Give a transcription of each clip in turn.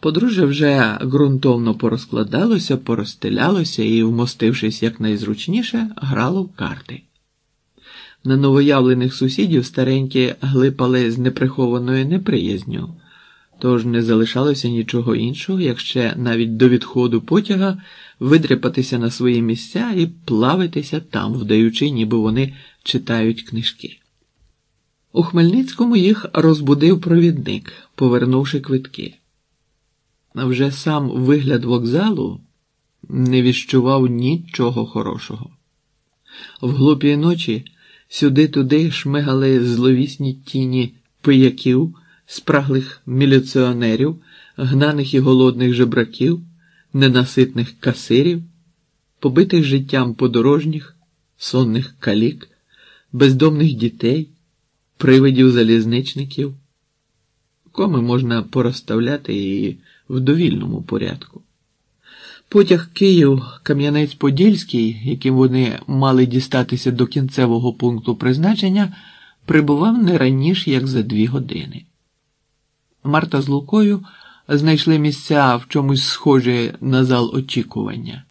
Подружжя вже ґрунтовно порозкладалося, порозстелялося і, вмостившись якнайзручніше, грало в карти. На новоявлених сусідів старенькі глипали з неприхованою неприязню, тож не залишалося нічого іншого, як ще навіть до відходу потяга видряпатися на свої місця і плавитися там, вдаючи, ніби вони читають книжки. У Хмельницькому їх розбудив провідник, повернувши квитки. Вже сам вигляд вокзалу не відчував нічого хорошого. В глупій ночі сюди-туди шмигали зловісні тіні пияків, спраглих міліціонерів, гнаних і голодних жебраків, ненаситних касирів, побитих життям подорожніх, сонних калік, бездомних дітей, привидів залізничників. Коми можна порозставляти і в довільному порядку. Потяг Київ Кам'янець-Подільський, яким вони мали дістатися до кінцевого пункту призначення, прибував не раніше, як за дві години. Марта з Лукою знайшли місця в чомусь схоже на зал очікування.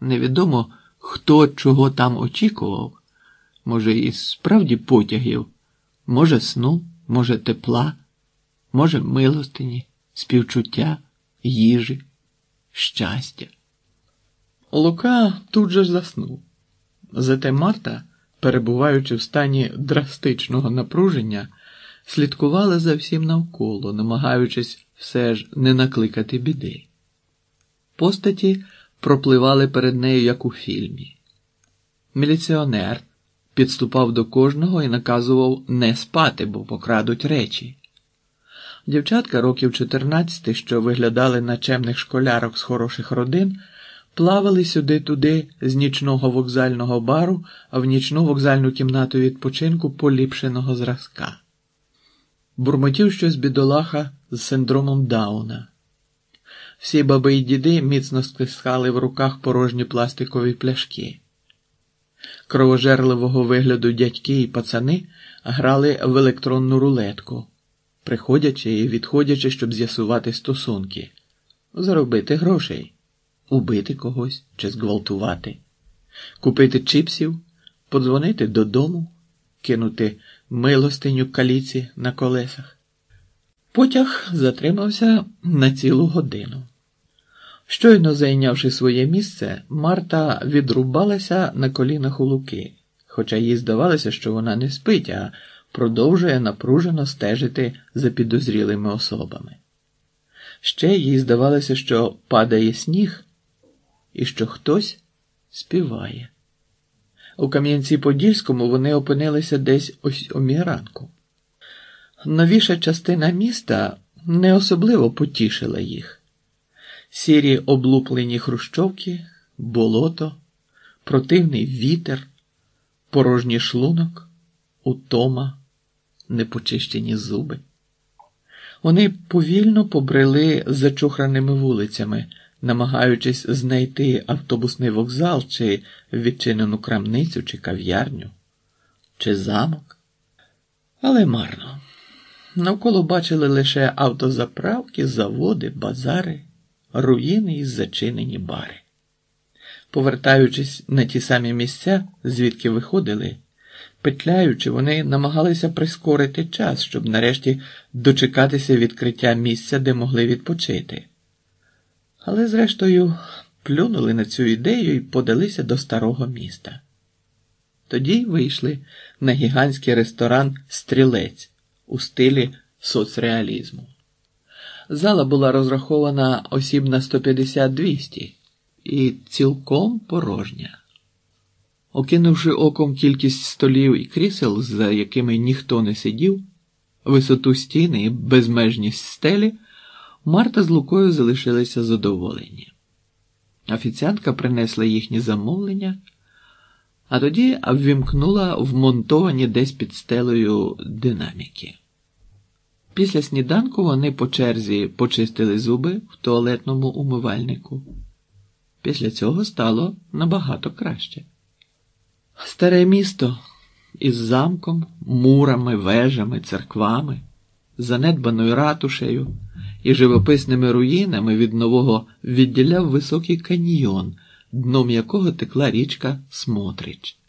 Невідомо, хто чого там очікував, може, і справді потягів, може, сну, може, тепла, може, милостині, співчуття, їжі, щастя. Лука тут же заснув. Зате Марта, перебуваючи в стані драстичного напруження, слідкувала за всім навколо, намагаючись все ж не накликати біди. Постаті пропливали перед нею, як у фільмі. Міліціонер підступав до кожного і наказував не спати, бо покрадуть речі. Дівчатка років 14, що виглядали на чемних школярок з хороших родин, плавали сюди-туди з нічного вокзального бару, в нічну вокзальну кімнату відпочинку поліпшеного зразка. Бурмотів щось бідолаха з синдромом Дауна. Всі баби й діди міцно стискали в руках порожні пластикові пляшки. Кровожерливого вигляду дядьки і пацани грали в електронну рулетку, приходячи і відходячи, щоб з'ясувати стосунки, заробити грошей, убити когось чи зґвалтувати, купити чипсів, подзвонити додому, кинути милостиню каліці на колесах. Потяг затримався на цілу годину. Щойно зайнявши своє місце, Марта відрубалася на колінах у луки, хоча їй здавалося, що вона не спить, а продовжує напружено стежити за підозрілими особами. Ще їй здавалося, що падає сніг і що хтось співає. У Кам'янці-Подільському вони опинилися десь ось о ранку. Новіша частина міста не особливо потішила їх. Сірі облуплені хрущовки, болото, противний вітер, порожній шлунок, утома, непочищені зуби. Вони повільно побрели зачухраними вулицями, намагаючись знайти автобусний вокзал чи відчинену крамницю, чи кав'ярню, чи замок. Але марно. Навколо бачили лише автозаправки, заводи, базари, руїни і зачинені бари. Повертаючись на ті самі місця, звідки виходили, петляючи, вони намагалися прискорити час, щоб нарешті дочекатися відкриття місця, де могли відпочити. Але, зрештою, плюнули на цю ідею і подалися до старого міста. Тоді вийшли на гігантський ресторан Стрілець у стилі соцреалізму. Зала була розрахована осіб на 150-200 і цілком порожня. Окинувши оком кількість столів і крісел, за якими ніхто не сидів, висоту стіни і безмежність стелі, Марта з Лукою залишилися задоволені. Офіціантка принесла їхні замовлення, а тоді ввімкнула вмонтовані десь під стелею динаміки. Після сніданку вони по черзі почистили зуби в туалетному умивальнику. Після цього стало набагато краще. Старе місто із замком, мурами, вежами, церквами, занедбаною ратушею і живописними руїнами від нового відділяв високий каньйон, дном якого текла річка Смотрич.